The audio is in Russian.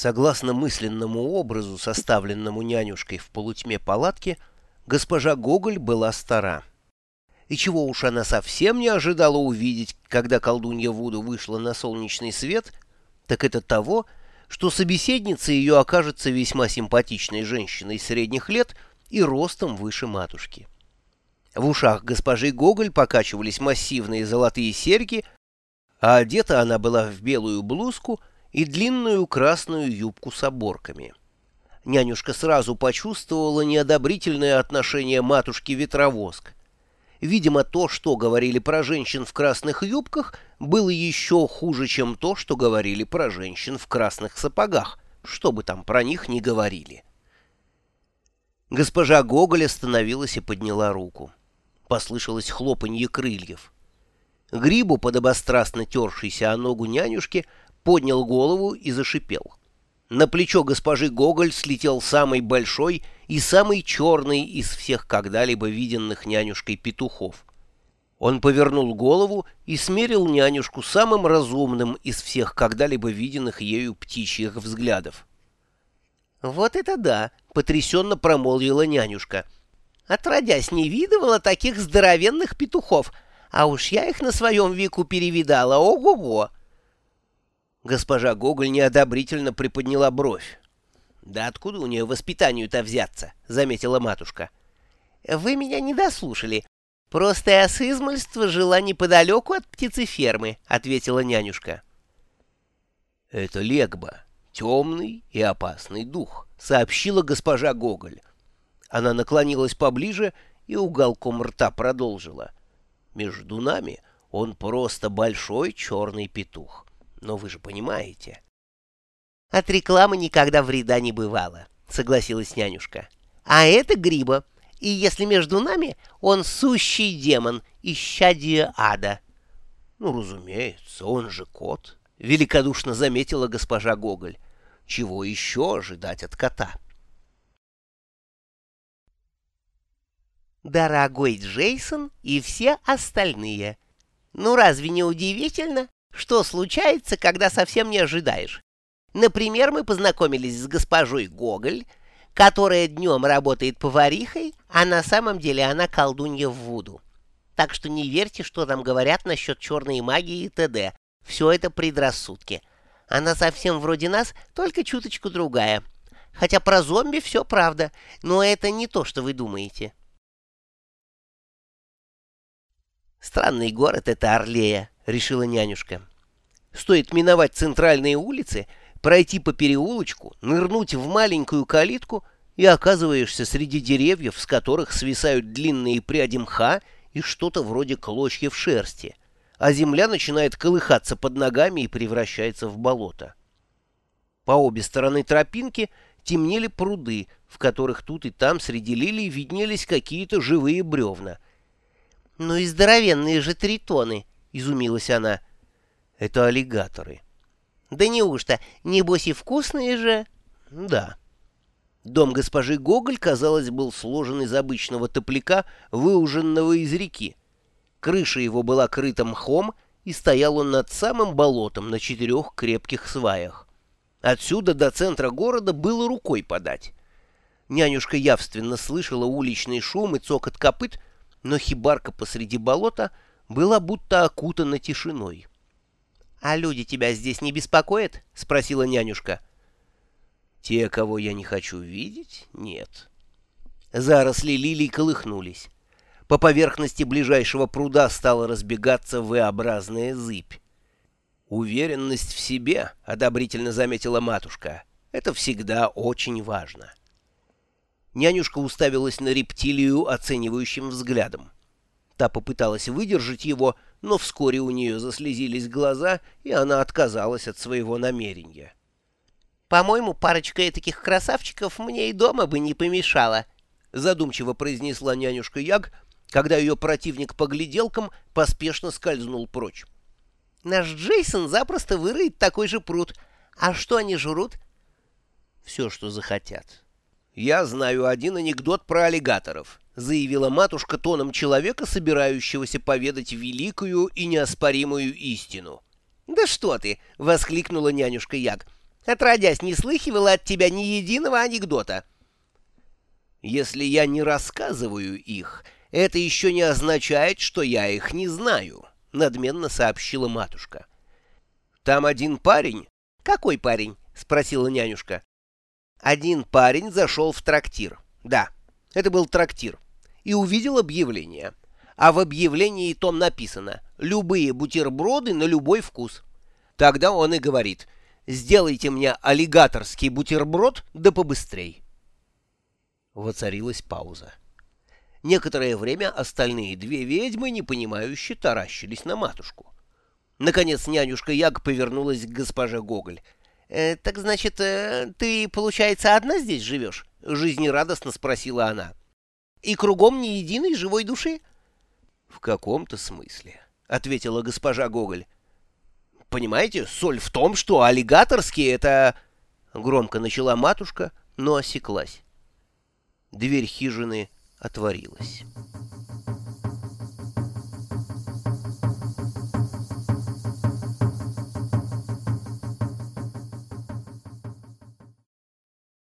Согласно мысленному образу, составленному нянюшкой в полутьме палатки, госпожа Гоголь была стара. И чего уж она совсем не ожидала увидеть, когда колдунья Вуду вышла на солнечный свет, так это того, что собеседница ее окажется весьма симпатичной женщиной средних лет и ростом выше матушки. В ушах госпожи Гоголь покачивались массивные золотые серьги, а одета она была в белую блузку и длинную красную юбку с оборками. Нянюшка сразу почувствовала неодобрительное отношение матушки Ветровоск. Видимо, то, что говорили про женщин в красных юбках, было еще хуже, чем то, что говорили про женщин в красных сапогах, что бы там про них ни говорили. Госпожа Гоголь остановилась и подняла руку. Послышалось хлопанье крыльев. Грибу, подобострастно тершийся о ногу нянюшки, поднял голову и зашипел. На плечо госпожи Гоголь слетел самый большой и самый черный из всех когда-либо виденных нянюшкой петухов. Он повернул голову и смерил нянюшку самым разумным из всех когда-либо виденных ею птичьих взглядов. «Вот это да!» — потрясенно промолвила нянюшка. «Отродясь не видывала таких здоровенных петухов, а уж я их на своем веку перевидала, ого-го!» Госпожа Гоголь неодобрительно приподняла бровь. «Да откуда у нее воспитанию-то взяться?» — заметила матушка. «Вы меня не дослушали. Просто я с измольства жила неподалеку от птицефермы», — ответила нянюшка. «Это Легба, темный и опасный дух», — сообщила госпожа Гоголь. Она наклонилась поближе и уголком рта продолжила. «Между нами он просто большой черный петух. Но вы же понимаете. От рекламы никогда вреда не бывало, согласилась нянюшка. А это гриба. И если между нами, он сущий демон, исчадие ада. Ну, разумеется, он же кот, великодушно заметила госпожа Гоголь. Чего еще ожидать от кота? Дорогой Джейсон и все остальные. Ну разве не удивительно, что случается, когда совсем не ожидаешь? Например, мы познакомились с госпожой Гоголь, которая днем работает поварихой, а на самом деле она колдунья в Вуду. Так что не верьте, что там говорят насчет черной магии и т.д. Все это предрассудки. Она совсем вроде нас, только чуточку другая. Хотя про зомби все правда, но это не то, что вы думаете. Странный город это Орлея, решила нянюшка. Стоит миновать центральные улицы, пройти по переулочку, нырнуть в маленькую калитку и оказываешься среди деревьев, с которых свисают длинные пряди мха и что-то вроде клочьев шерсти, а земля начинает колыхаться под ногами и превращается в болото. По обе стороны тропинки темнели пруды, в которых тут и там среди лилий виднелись какие-то живые бревна. «Ну и здоровенные же тритоны!» — изумилась она — это аллигаторы. Да неужто? Небось и вкусные же? Да. Дом госпожи Гоголь, казалось, был сложен из обычного топляка, выуженного из реки. Крыша его была крыта мхом, и стоял он над самым болотом на четырех крепких сваях. Отсюда до центра города было рукой подать. Нянюшка явственно слышала уличный шум и цокот копыт, но хибарка посреди болота была будто окутана тишиной. «А люди тебя здесь не беспокоят?» — спросила нянюшка. «Те, кого я не хочу видеть, нет». Заросли лилий колыхнулись. По поверхности ближайшего пруда стала разбегаться V-образная зыбь. «Уверенность в себе», — одобрительно заметила матушка, — «это всегда очень важно». Нянюшка уставилась на рептилию оценивающим взглядом. Та попыталась выдержать его, — но вскоре у нее заслезились глаза, и она отказалась от своего намерения. «По-моему, парочка таких красавчиков мне и дома бы не помешала», — задумчиво произнесла нянюшка Яг, когда ее противник по гляделкам поспешно скользнул прочь. «Наш Джейсон запросто выроет такой же пруд. А что они жрут?» «Все, что захотят. Я знаю один анекдот про аллигаторов заявила матушка тоном человека, собирающегося поведать великую и неоспоримую истину. «Да что ты!» — воскликнула нянюшка Яг. Отродясь, не слыхивала от тебя ни единого анекдота. Если я не рассказываю их, это еще не означает, что я их не знаю, — надменно сообщила матушка. Там один парень... Какой парень? — спросила нянюшка. Один парень зашел в трактир. Да, это был трактир. И увидел объявление. А в объявлении том написано «Любые бутерброды на любой вкус». Тогда он и говорит «Сделайте мне аллигаторский бутерброд, да побыстрей». Воцарилась пауза. Некоторое время остальные две ведьмы, непонимающе, таращились на матушку. Наконец нянюшка Яг повернулась к госпоже Гоголь. «Э, «Так значит, э, ты, получается, одна здесь живешь?» — жизнерадостно спросила она. «И кругом ни единой живой души?» «В каком-то смысле», — ответила госпожа Гоголь. «Понимаете, соль в том, что аллигаторские — это...» Громко начала матушка, но осеклась. Дверь хижины отворилась.